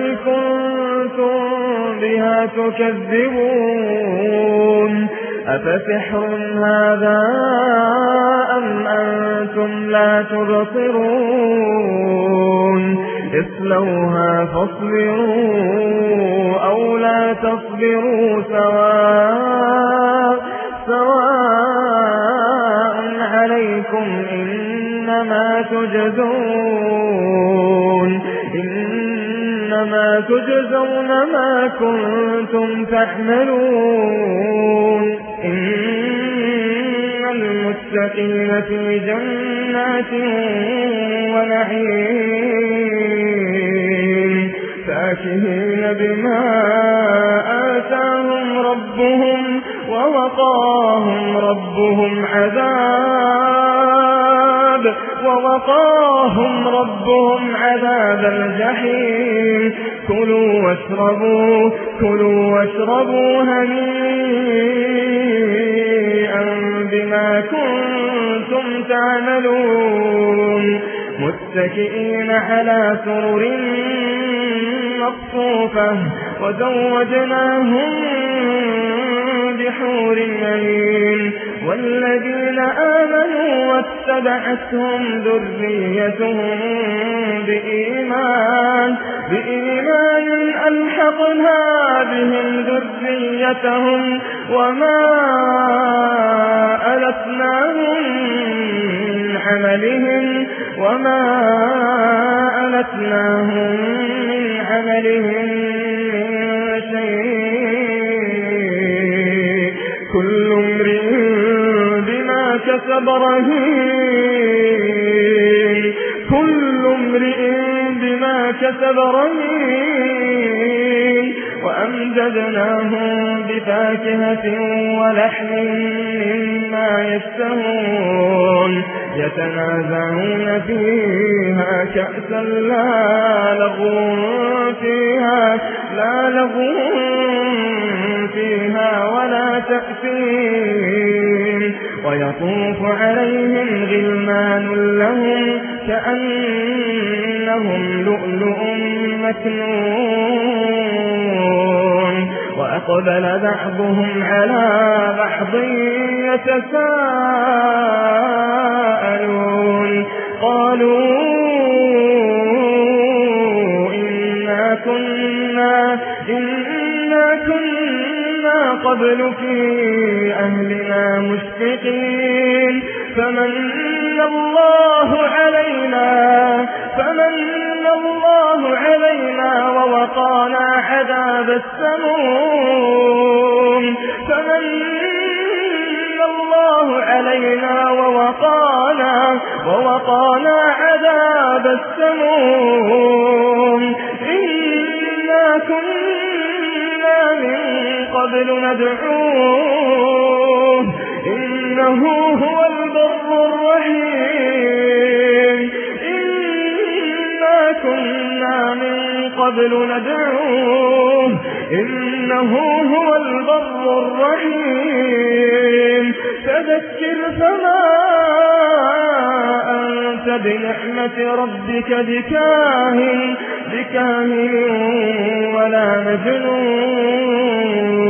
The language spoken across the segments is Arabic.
التي كنتم بها تكذبون أفسحر هذا أم أنتم لا تبصرون اصلوها فاصبروا أو لا تصبروا سواء سواء عليكم إنما تجزون إنما تجزون ما كنتم تحملون. إن المتقين في جنات ونعيم. فاكهين بما آتاهم ربهم ووقاهم ربهم عذاب ووقاهم ربهم عذاب الجحيم. كلوا واشربوا كلوا واشربوا هنيئا بما كنتم تعملون. متكئين على سرر مصفوفة وزوجناهم بحور عين والذين آمنوا واتبعتهم ذريتهم بإيمان بإيمان ألحقنا بهم ذريتهم وما ألتناهم من عملهم وما ألتناهم من عملهم. رهين كل امرئ بما كسب رهين وأمددناهم بفاكهة ولحم مما يشتهون يتنازعون فيها كأسا لا لغو فيها لا لغو ويطوف عليهم غلمان لهم كأنهم لؤلؤ مكنون. وأقبل بعضهم على بعض يتساءلون. قالوا إنا كنا إنا قبل في أهلنا مشفقين. فمن الله علينا فمن الله علينا ووقانا عذاب السموم. فمن الله علينا ووقانا ووقانا عذاب السموم. قبل ندعوه. إنه هو البر الرحيم. إنا كنا من قبل ندعوه. إنه هو البر الرحيم. فذكر فما أنت بنعمة ربك بكاهن بكاهن ولا مجنون.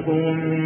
كانوا